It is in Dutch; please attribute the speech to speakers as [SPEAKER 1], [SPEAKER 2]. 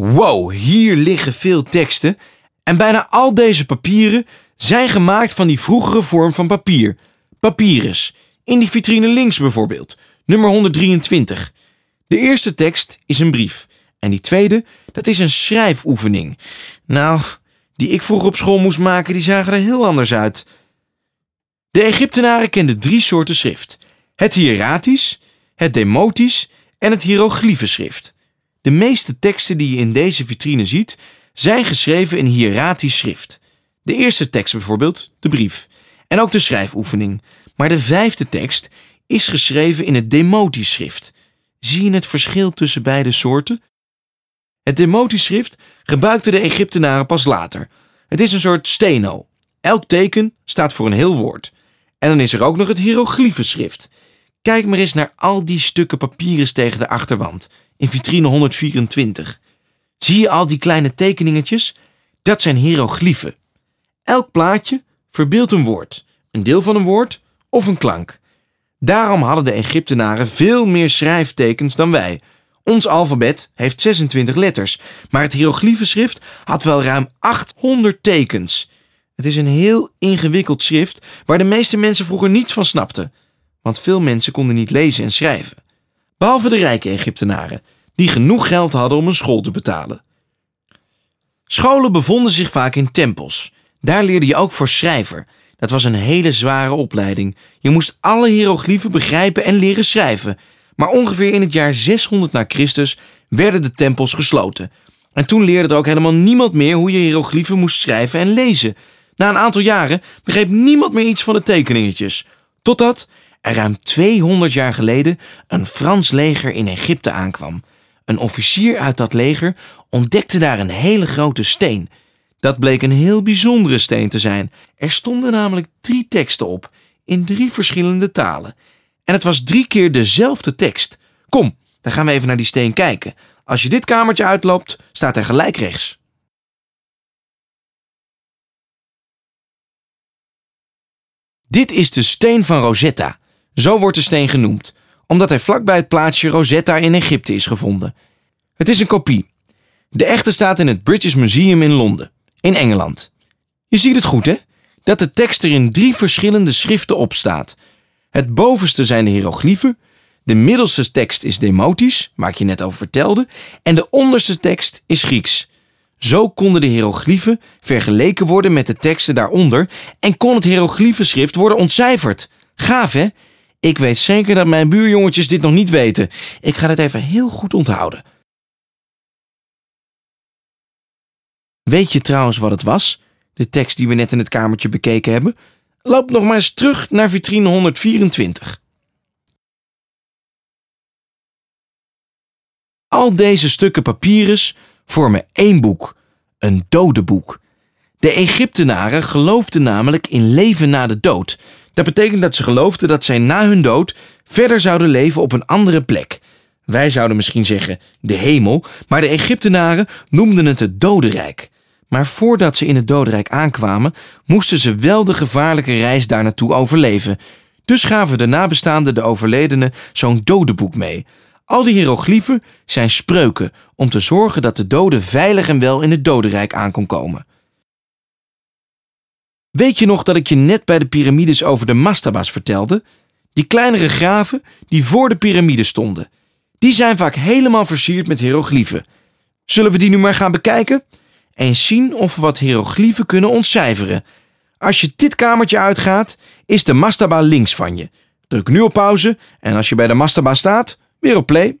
[SPEAKER 1] Wow, hier liggen veel teksten. En bijna al deze papieren zijn gemaakt van die vroegere vorm van papier. Papyrus. In die vitrine links bijvoorbeeld. Nummer 123. De eerste tekst is een brief. En die tweede, dat is een schrijfoefening. Nou, die ik vroeger op school moest maken, die zagen er heel anders uit. De Egyptenaren kenden drie soorten schrift. Het hieratisch, het demotisch en het hieroglyphenschrift. De meeste teksten die je in deze vitrine ziet, zijn geschreven in hieratisch schrift. De eerste tekst bijvoorbeeld, de brief. En ook de schrijfoefening. Maar de vijfde tekst is geschreven in het demotisch schrift. Zie je het verschil tussen beide soorten? Het demotisch schrift gebruikten de Egyptenaren pas later. Het is een soort steno. Elk teken staat voor een heel woord. En dan is er ook nog het hieroglyphenschrift. Kijk maar eens naar al die stukken papieren tegen de achterwand in vitrine 124. Zie je al die kleine tekeningetjes? Dat zijn hieroglyphen. Elk plaatje verbeeldt een woord, een deel van een woord of een klank. Daarom hadden de Egyptenaren veel meer schrijftekens dan wij. Ons alfabet heeft 26 letters, maar het hieroglyphenschrift had wel ruim 800 tekens. Het is een heel ingewikkeld schrift waar de meeste mensen vroeger niets van snapten, want veel mensen konden niet lezen en schrijven. Behalve de rijke Egyptenaren, die genoeg geld hadden om een school te betalen. Scholen bevonden zich vaak in tempels. Daar leerde je ook voor schrijver. Dat was een hele zware opleiding. Je moest alle hieroglyphen begrijpen en leren schrijven. Maar ongeveer in het jaar 600 na Christus werden de tempels gesloten. En toen leerde er ook helemaal niemand meer hoe je hieroglyphen moest schrijven en lezen. Na een aantal jaren begreep niemand meer iets van de tekeningetjes. Totdat ruim 200 jaar geleden een Frans leger in Egypte aankwam. Een officier uit dat leger ontdekte daar een hele grote steen. Dat bleek een heel bijzondere steen te zijn. Er stonden namelijk drie teksten op, in drie verschillende talen. En het was drie keer dezelfde tekst. Kom, dan gaan we even naar die steen kijken. Als je dit kamertje uitloopt, staat hij gelijk rechts. Dit is de steen van Rosetta. Zo wordt de steen genoemd, omdat hij vlakbij het plaatsje Rosetta in Egypte is gevonden. Het is een kopie. De echte staat in het British Museum in Londen, in Engeland. Je ziet het goed, hè? Dat de tekst er in drie verschillende schriften op staat. Het bovenste zijn de hieroglyphen, de middelste tekst is demotisch, waar ik je net over vertelde, en de onderste tekst is Grieks. Zo konden de hieroglyphen vergeleken worden met de teksten daaronder en kon het hieroglyphenschrift worden ontcijferd. Gaaf, hè? Ik weet zeker dat mijn buurjongetjes dit nog niet weten. Ik ga het even heel goed onthouden. Weet je trouwens wat het was? De tekst die we net in het kamertje bekeken hebben? Loop nog maar eens terug naar vitrine 124. Al deze stukken papyrus vormen één boek, een dodenboek. De Egyptenaren geloofden namelijk in leven na de dood. Dat betekent dat ze geloofden dat zij na hun dood verder zouden leven op een andere plek. Wij zouden misschien zeggen de hemel, maar de Egyptenaren noemden het het dodenrijk. Maar voordat ze in het dodenrijk aankwamen, moesten ze wel de gevaarlijke reis daar naartoe overleven. Dus gaven de nabestaanden de overledenen zo'n dodenboek mee. Al die hieroglyphen zijn spreuken om te zorgen dat de dode veilig en wel in het dodenrijk aan kon komen. Weet je nog dat ik je net bij de piramides over de mastabas vertelde? Die kleinere graven die voor de piramides stonden. Die zijn vaak helemaal versierd met hieroglyphen. Zullen we die nu maar gaan bekijken? En zien of we wat hieroglyphen kunnen ontcijferen. Als je dit kamertje uitgaat, is de mastaba links van je. Druk nu op pauze en als je bij de mastaba staat, weer op play.